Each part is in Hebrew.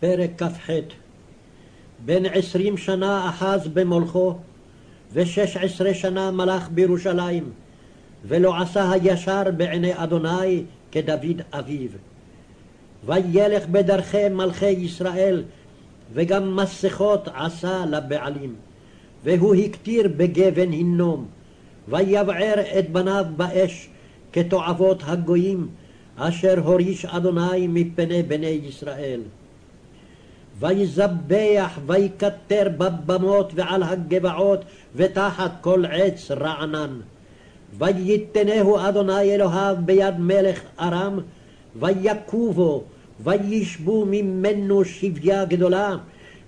פרק כ"ח בן עשרים שנה אחז במולכו, ושש עשרה שנה מלך בירושלים, ולא עשה הישר בעיני אדוני כדוד אביו. וילך בדרכי מלכי ישראל, וגם מסכות עשה לבעלים. והוא הקטיר בגבן הינום, ויבער את בניו באש, כתועבות הגויים, אשר הוריש אדוני מפני בני ישראל. ויזבח ויקטר בבמות ועל הגבעות ותחת כל עץ רענן. ויתנהו אדוני אלוהיו ביד מלך ארם, ויקובו, וישבו ממנו שביה גדולה,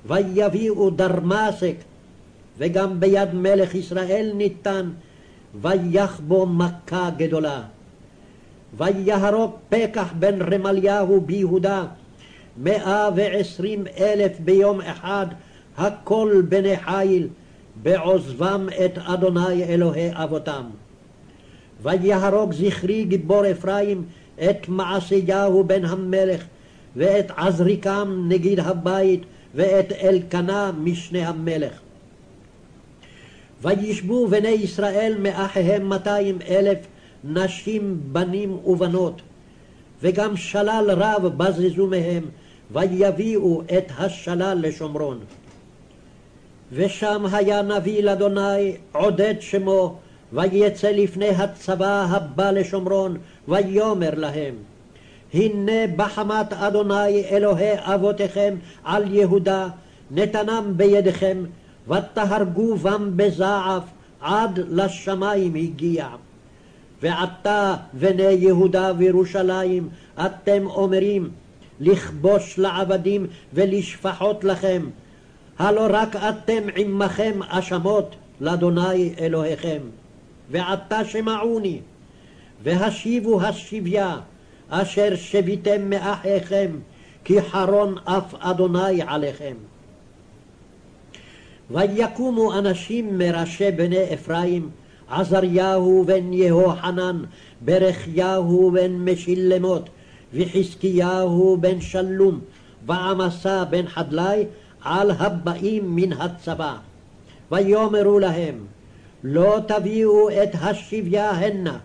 ויביאו דרמסק, וגם ביד מלך ישראל ניתן, ויחבו מכה גדולה. ויהרוג פקח בן רמליהו ביהודה, מאה ועשרים אלף ביום אחד, הכל בני חיל, בעוזבם את אדוני אלוהי אבותם. ויהרוג זכרי גיבור אפרים את מעשיהו בן המלך, ואת עזריקם נגיד הבית, ואת אלקנה משנה המלך. וישבו בני ישראל מאחיהם מאתיים אלף נשים, בנים ובנות, וגם שלל רב בזזו מהם, ויביאו את השלל לשומרון. ושם היה נביא לאדוני עודד שמו, ויצא לפני הצבא הבא לשומרון, ויאמר להם, הנה בחמת אדוני אלוהי אבותיכם על יהודה, נתנם בידיכם, ותהרגו בם בזעף, עד לשמיים הגיע. ועתה בני יהודה וירושלים, אתם אומרים, לכבוש לעבדים ולשפחות לכם. הלא רק אתם עמכם אשמות לאדוני אלוהיכם. ועתה שמעוני, והשיבו השביה, אשר שביתם מאחיכם, כי חרון אף אדוני עליכם. ויקומו אנשים מראשי בני אפרים, עזריהו בן יהוחנן, ברכיהו בן משילמות, וחזקיהו בן שלום, ועמסה בן חדלי, על הבאים מן הצבא. ויאמרו להם, לא תביאו את השביה הנה,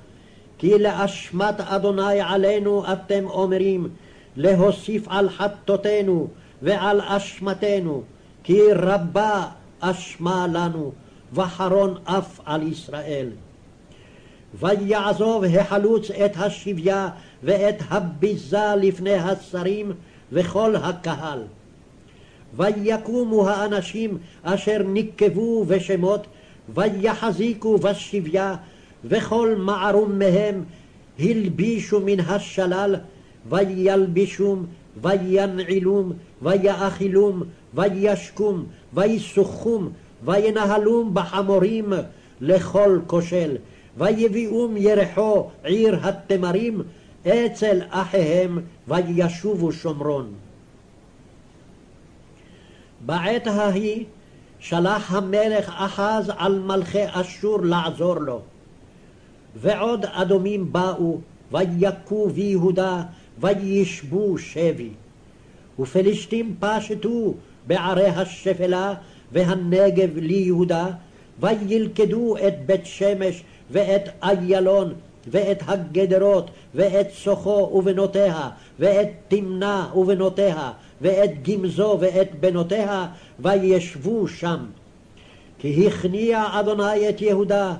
כי לאשמת אדוני עלינו אתם אומרים, להוסיף על חטאותינו ועל אשמתנו, כי רבה אשמה לנו, וחרון אף על ישראל. ויעזוב החלוץ את השביה ואת הביזה לפני השרים וכל הקהל. ויקומו האנשים אשר נקבו בשמות, ויחזיקו בשביה, וכל מערום מהם הלבישו מן השלל, וילבישום, וינעילום, ויאכילום, וישקום, ויסוכום, וינהלום בחמורים לכל כושל, ויביאום ירחו עיר התמרים אצל אחיהם, וישובו שומרון. בעת ההיא שלח המלך אחז על מלכי אשור לעזור לו. ועוד אדומים באו, ויכו ביהודה, וישבו שבי. ופלישתים פשטו בערי השפלה והנגב ליהודה, וילכדו את בית שמש ואת איילון ואת הגדרות ואת סוחו ובנותיה ואת תמנה ובנותיה ואת גמזו ואת בנותיה וישבו שם. כי הכניע אדוני את יהודה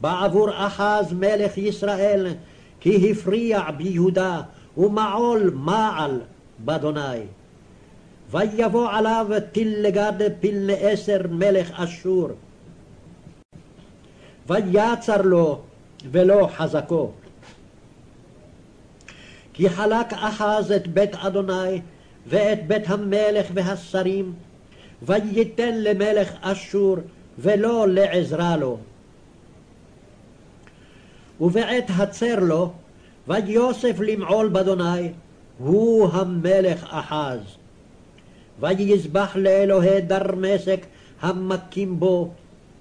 בעבור אחז מלך ישראל כי הפריע ביהודה ומעול מעל באדוני. ויבוא עליו תלגד פילנאסר מלך אשור. ויצר לו ולא חזקו. כי חלק אחז את בית אדוני ואת בית המלך והשרים, וייתן למלך אשור ולא לעזרה לו. ובעת הצר לו, ויוסף למעול באדוני, הוא המלך אחז. ויזבח לאלוהי דרמשק המכים בו,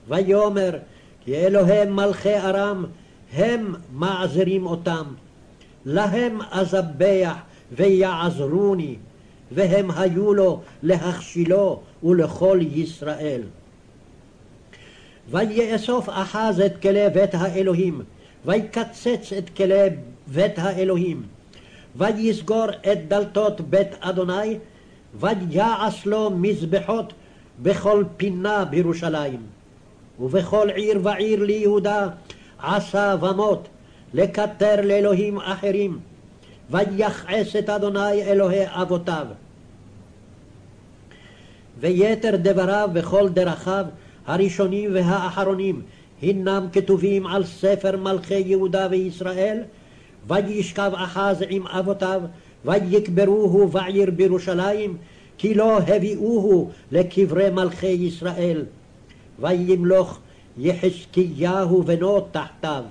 ויאמר כי אלוהי מלכי ארם הם מעזרים אותם. להם אזבח ויעזרוני, והם היו לו להכשילו ולכל ישראל. ויאסוף אחז את כלי בית האלוהים, ויקצץ את כלי בית האלוהים, ויסגור את דלתות בית אדוני, ויעש לו מזבחות בכל פינה בירושלים. ובכל עיר ועיר ליהודה עשה במות, לקטר לאלוהים אחרים, ויכעס את אדוני אלוהי אבותיו. ויתר דבריו וכל דרכיו, הראשונים והאחרונים, הנם כתובים על ספר מלכי יהודה וישראל, וישכב אחז עם אבותיו, ויקברוהו בעיר בירושלים, כי לא הביאוהו לקברי מלכי ישראל. וימלוך יחזקיהו בנו תחתיו.